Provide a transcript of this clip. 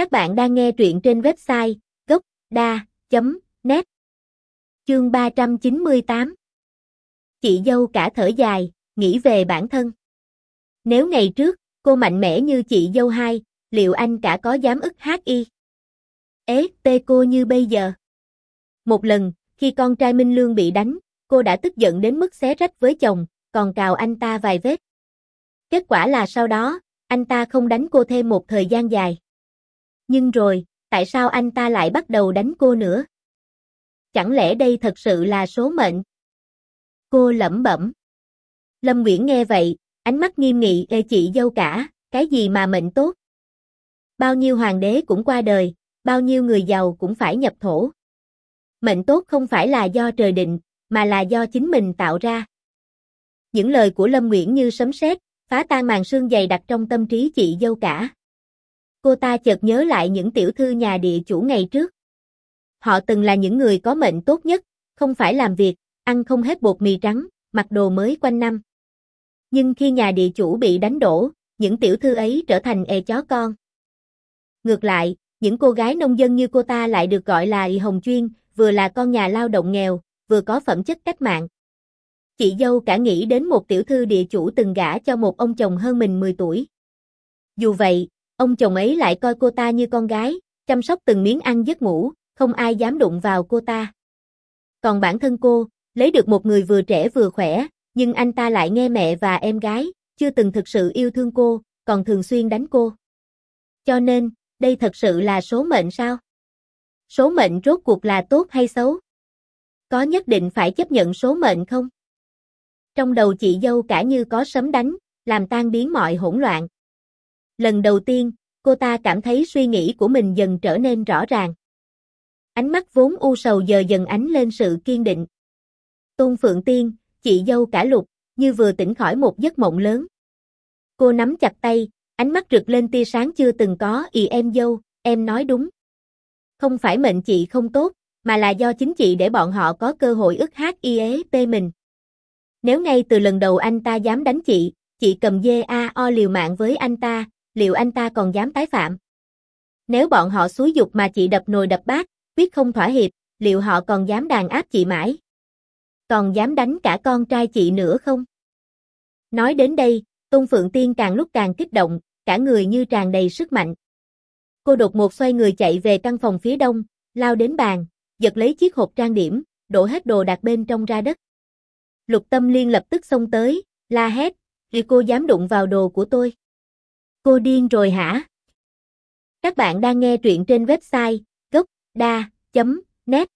Các bạn đang nghe truyện trên website gốc.da.net Chương 398 Chị dâu cả thở dài, nghĩ về bản thân. Nếu ngày trước, cô mạnh mẽ như chị dâu hai, liệu anh cả có dám ức hát y? Ế, tê cô như bây giờ. Một lần, khi con trai Minh Lương bị đánh, cô đã tức giận đến mức xé rách với chồng, còn cào anh ta vài vết. Kết quả là sau đó, anh ta không đánh cô thêm một thời gian dài. Nhưng rồi, tại sao anh ta lại bắt đầu đánh cô nữa? Chẳng lẽ đây thật sự là số mệnh? Cô lẩm bẩm. Lâm Nguyễn nghe vậy, ánh mắt nghiêm nghị ê chị dâu cả, cái gì mà mệnh tốt? Bao nhiêu hoàng đế cũng qua đời, bao nhiêu người giàu cũng phải nhập thổ. Mệnh tốt không phải là do trời định, mà là do chính mình tạo ra. Những lời của Lâm Nguyễn như sấm sét, phá tan màn sương dày đặc trong tâm trí chị dâu cả. Cô ta chợt nhớ lại những tiểu thư nhà địa chủ ngày trước. Họ từng là những người có mệnh tốt nhất, không phải làm việc, ăn không hết bột mì trắng, mặc đồ mới quanh năm. Nhưng khi nhà địa chủ bị đánh đổ, những tiểu thư ấy trở thành ề chó con. Ngược lại, những cô gái nông dân như cô ta lại được gọi là y hồng chuyên, vừa là con nhà lao động nghèo, vừa có phẩm chất cách mạng. Chị dâu cả nghĩ đến một tiểu thư địa chủ từng gả cho một ông chồng hơn mình 10 tuổi. Dù vậy, ông chồng ấy lại coi cô ta như con gái, chăm sóc từng miếng ăn giấc ngủ, không ai dám đụng vào cô ta. Còn bản thân cô, lấy được một người vừa trẻ vừa khỏe, nhưng anh ta lại nghe mẹ và em gái, chưa từng thực sự yêu thương cô, còn thường xuyên đánh cô. Cho nên, đây thật sự là số mệnh sao? Số mệnh rốt cuộc là tốt hay xấu? Có nhất định phải chấp nhận số mệnh không? Trong đầu chị dâu cả như có sấm đánh, làm tan biến mọi hỗn loạn. Lần đầu tiên, cô ta cảm thấy suy nghĩ của mình dần trở nên rõ ràng. Ánh mắt vốn u sầu giờ dần ánh lên sự kiên định. Tôn Phượng Tiên, chị dâu cả lục, như vừa tỉnh khỏi một giấc mộng lớn. Cô nắm chặt tay, ánh mắt rực lên tia sáng chưa từng có, "Ì em dâu, em nói đúng. Không phải mệnh chị không tốt, mà là do chính chị để bọn họ có cơ hội ức hát y ế tê mình. Nếu ngay từ lần đầu anh ta dám đánh chị, chị cầm dê a o liều mạng với anh ta, liệu anh ta còn dám tái phạm? Nếu bọn họ xúi dục mà chị đập nồi đập bát, quyết không thỏa hiệp, liệu họ còn dám đàn áp chị mãi? Còn dám đánh cả con trai chị nữa không? Nói đến đây, Tôn Phượng Tiên càng lúc càng kích động, cả người như tràn đầy sức mạnh. Cô đột một xoay người chạy về căn phòng phía đông, lao đến bàn, giật lấy chiếc hộp trang điểm, đổ hết đồ đạc bên trong ra đất. Lục Tâm Liên lập tức xông tới, la hét, "Vì cô dám đụng vào đồ của tôi?" Cô điên rồi hả? Các bạn đang nghe truyện trên website gocda.net